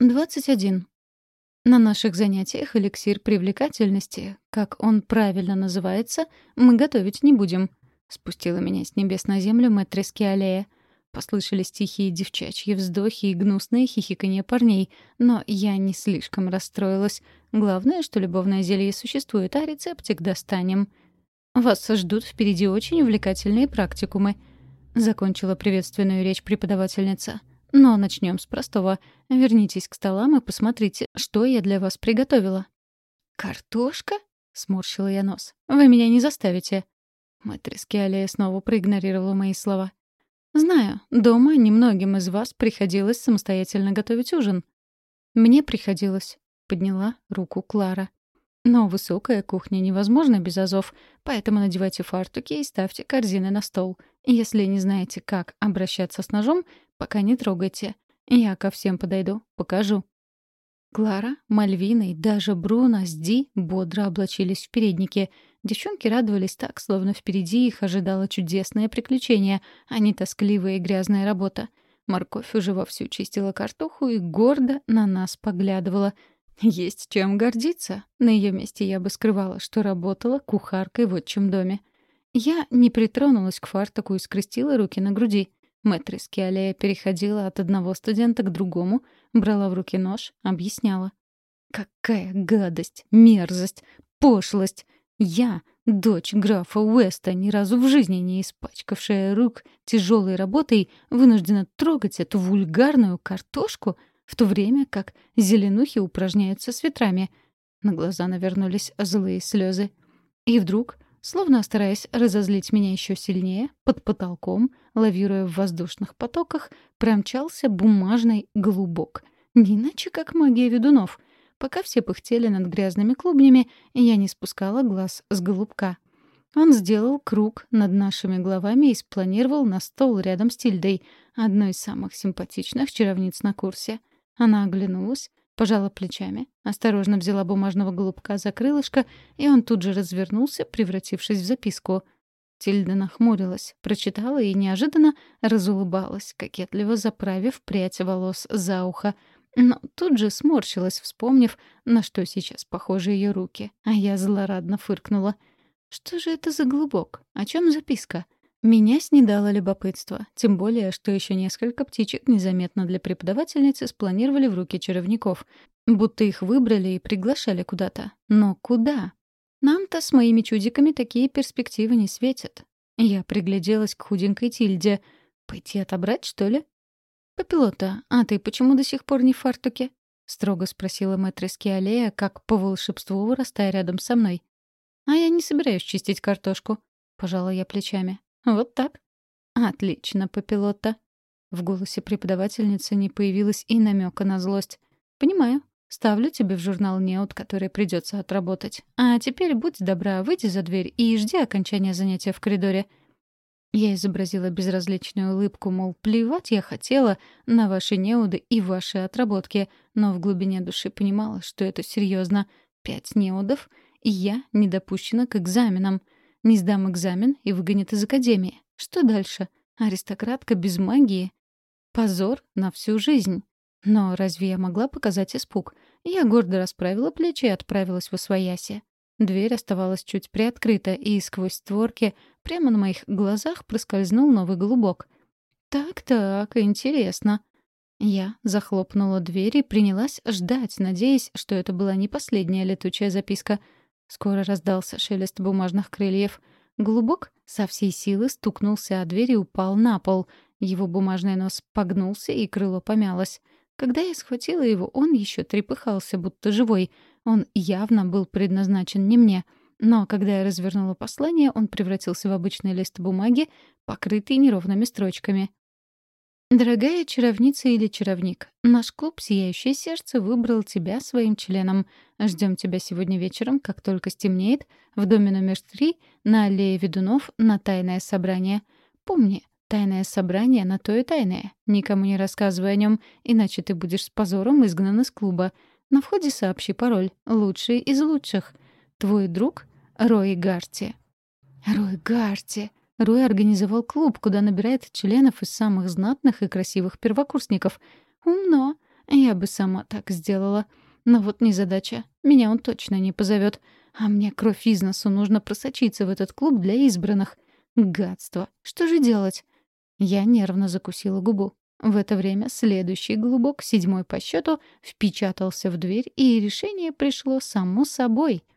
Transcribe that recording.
21. На наших занятиях эликсир привлекательности, как он правильно называется, мы готовить не будем. Спустила меня с небес на землю мэтриски аллея. Послышались тихие девчачьи вздохи и гнусные хихиканье парней, но я не слишком расстроилась. Главное, что любовное зелье существует, а рецептик достанем. Вас ждут впереди очень увлекательные практикумы. Закончила приветственную речь преподавательница. Но начнем с простого. Вернитесь к столам и посмотрите, что я для вас приготовила. «Картошка?» — сморщила я нос. «Вы меня не заставите». Матриски Алия снова проигнорировала мои слова. «Знаю, дома немногим из вас приходилось самостоятельно готовить ужин». «Мне приходилось», — подняла руку Клара. «Но высокая кухня невозможна без азов, поэтому надевайте фартуки и ставьте корзины на стол. Если не знаете, как обращаться с ножом, Пока не трогайте. Я ко всем подойду, покажу». Клара, Мальвина и даже Бруно с Ди бодро облачились в передники. Девчонки радовались так, словно впереди их ожидало чудесное приключение, а не тоскливая и грязная работа. Морковь уже вовсю чистила картоху и гордо на нас поглядывала. Есть чем гордиться. На ее месте я бы скрывала, что работала кухаркой в отчим доме. Я не притронулась к фартуку и скрестила руки на груди. Мэтрис Киалея переходила от одного студента к другому, брала в руки нож, объясняла. «Какая гадость, мерзость, пошлость! Я, дочь графа Уэста, ни разу в жизни не испачкавшая рук тяжелой работой, вынуждена трогать эту вульгарную картошку, в то время как зеленухи упражняются с ветрами». На глаза навернулись злые слезы. И вдруг Словно стараясь разозлить меня еще сильнее, под потолком, лавируя в воздушных потоках, промчался бумажный голубок. Не иначе, как магия ведунов. Пока все пыхтели над грязными клубнями, я не спускала глаз с голубка. Он сделал круг над нашими головами и спланировал на стол рядом с Тильдой, одной из самых симпатичных чаровниц на курсе. Она оглянулась, Пожала плечами, осторожно взяла бумажного голубка за крылышко, и он тут же развернулся, превратившись в записку. Тильда нахмурилась, прочитала и неожиданно разулыбалась, кокетливо заправив прядь волос за ухо. Но тут же сморщилась, вспомнив, на что сейчас похожи ее руки. А я злорадно фыркнула. «Что же это за голубок? О чем записка?» Меня снедало любопытство, тем более, что еще несколько птичек незаметно для преподавательницы спланировали в руки чаровников, будто их выбрали и приглашали куда-то. Но куда? Нам-то с моими чудиками такие перспективы не светят. Я пригляделась к худенькой Тильде. Пойти отобрать, что ли? «Папилота, а ты почему до сих пор не в фартуке?» — строго спросила мэтрис Киалея, как по волшебству вырастая рядом со мной. «А я не собираюсь чистить картошку», — пожала я плечами. Вот так? Отлично, Папилотта. В голосе преподавательницы не появилось и намека на злость. Понимаю. Ставлю тебе в журнал неуд, который придется отработать. А теперь будь добра, выйди за дверь и жди окончания занятия в коридоре. Я изобразила безразличную улыбку, мол, плевать я хотела на ваши неуды и ваши отработки, но в глубине души понимала, что это серьезно. Пять неудов, и я не допущена к экзаменам — не сдам экзамен и выгонят из академии. Что дальше? Аристократка без магии? Позор на всю жизнь. Но разве я могла показать испуг? Я гордо расправила плечи и отправилась в освояси. Дверь оставалась чуть приоткрыта, и сквозь створки прямо на моих глазах проскользнул новый голубок. «Так-так, интересно». Я захлопнула дверь и принялась ждать, надеясь, что это была не последняя летучая записка — Скоро раздался шелест бумажных крыльев. Голубок со всей силы стукнулся о дверь и упал на пол. Его бумажный нос погнулся, и крыло помялось. Когда я схватила его, он еще трепыхался, будто живой. Он явно был предназначен не мне. Но когда я развернула послание, он превратился в обычный лист бумаги, покрытый неровными строчками. Дорогая чаровница или чаровник, наш клуб «Сияющее сердце» выбрал тебя своим членом. Ждем тебя сегодня вечером, как только стемнеет, в доме номер три на аллее ведунов на тайное собрание. Помни, тайное собрание на то и тайное. Никому не рассказывай о нем, иначе ты будешь с позором изгнан из клуба. На входе сообщи пароль «Лучший из лучших». Твой друг — Рой Гарти. Рой Гарти. Рой организовал клуб, куда набирает членов из самых знатных и красивых первокурсников. Умно. Я бы сама так сделала. Но вот незадача. Меня он точно не позовет. А мне кровь из носу нужно просочиться в этот клуб для избранных. Гадство. Что же делать? Я нервно закусила губу. В это время следующий голубок, седьмой по счету, впечатался в дверь, и решение пришло само собой —